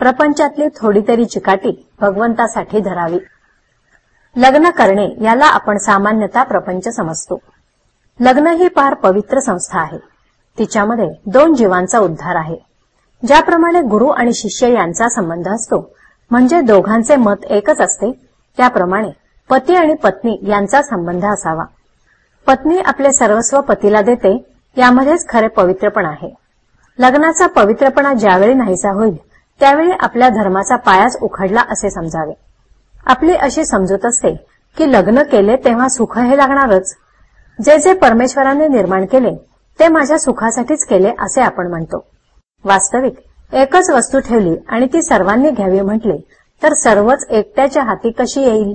प्रपंचातली थोडी तरी चिकाटी भगवंतासाठी धरावी. लग्न करणे याला आपण सामान्यतः प्रपंच समजतो. लग्न ही फार पवित्र संस्था आहे. तिच्यामध्ये दोन जीवांचा उद्धार आहे. ज्याप्रमाणे गुरु आणि शिष्य यांचा संबंध असतो म्हणजे दोघांचे मत एकच असते त्याप्रमाणे पती आणि पत्नी यांचा संबंध असावा. पत्नी आपले सर्वस्व पतीला देते यामध्येच खरे पवित्रपण आहे. लग्नाचा पवित्रपणा ज्यावेळी नाहीसा होईल त्यावेळी आपल्या धर्माचा पायाच उखडला असे समजावे. आपली अशी समजूत असते की लग्न केले तेव्हा सुख हे लागणारच. जे जे परमेश्वराने निर्माण केले ते माझ्या सुखासाठीच केले असे आपण म्हणतो. वास्तविक एकच वस्तू ठेवली आणि ती सर्वांनी घ्यावी म्हटले तर सर्वच एकट्याच्या हाती कशी येईल?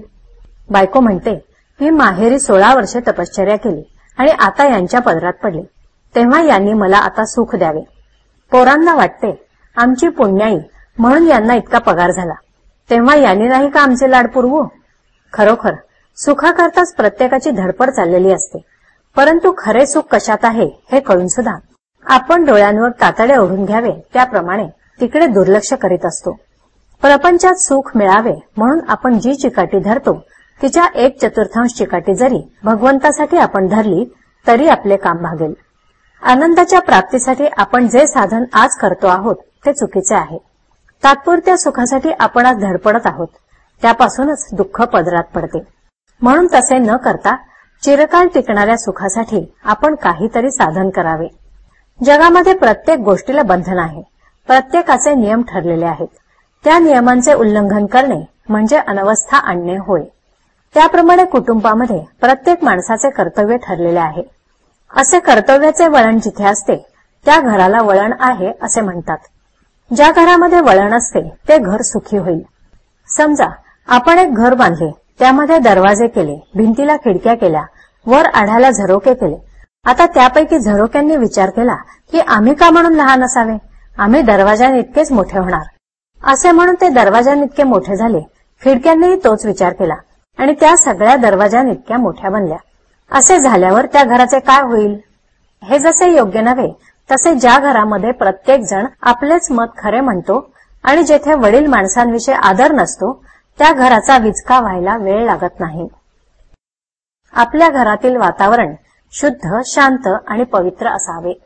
बायको म्हणते मी माहेरी सोळा वर्षे तपश्चर्या केली आणि आता यांच्या पदरात पडले. तेव्हा यांनी मला आता सुख द्यावे. पोरांना वाटते आमची पुण्याई म्हणून यांना इतका पगार झाला. तेव्हा यांनी नाही का आमचे लाड पुरवू? खरोखर सुखाकरताच प्रत्येकाची धडपड चाललेली असते. परंतु खरे सुख कशात आहे हे कळून सुद्धा. आपण डोळ्यांवर तातडे ओढून घ्यावे त्याप्रमाणे तिकडे दुर्लक्ष करीत असतो. प्रपंचात सुख मिळावे म्हणून आपण जी चिकाटी धरतो तिच्या एक चतुर्थांश चिकाटी जरी भगवंतासाठी आपण धरली तरी आपले काम भागेल. आनंदाच्या प्राप्तीसाठी आपण जे साधन आज करतो आहोत ते चुकीचे आहे. तात्पुरत्या सुखासाठी आपण आज धडपडत आहोत. त्यापासूनच दुःख पदरात पडते. म्हणून तसे न करता चिरकाल टिकणाऱ्या सुखासाठी आपण काहीतरी साधन करावे. जगामध्ये प्रत्येक गोष्टीला बंधन आहे. प्रत्येकाचे नियम ठरलेले आहेत. त्या नियमांचे उल्लंघन करणे म्हणजे अनवस्था आणणे होय. त्याप्रमाणे कुटुंबामध्ये प्रत्येक माणसाचे कर्तव्य ठरलेले आहे. असे कर्तव्याचे वळण जिथे असते त्या घराला वळण आहे असे म्हणतात. ज्या घरामध्ये वळण असते ते घर सुखी होईल. समजा आपण एक घर बांधले त्यामध्ये दरवाजे केले भिंतीला खिडक्या केल्या वर आढाला झरोके केले. आता त्यापैकी झरोक्यांनी विचार केला की आम्ही का म्हणून लहान असावे? आम्ही दरवाजानितकेच मोठे होणार. असे म्हणून ते दरवाजानितके मोठे झाले खिडक्यांनीही तोच विचार केला आणि त्या सगळ्या दरवाजानितक्या मोठ्या बनल्या. असे झाल्यावर त्या घराचे काय होईल? हे जसे योग्य नव्हे तसे ज्या घरामध्ये प्रत्येक जण आपलेच मत खरे म्हणतो आणि जेथे वडील माणसांविषयी आदर नसतो त्या घराचा विचका व्हायला वेळ लागत नाही. आपल्या घरातील वातावरण शुद्ध शांत आणि पवित्र असावे.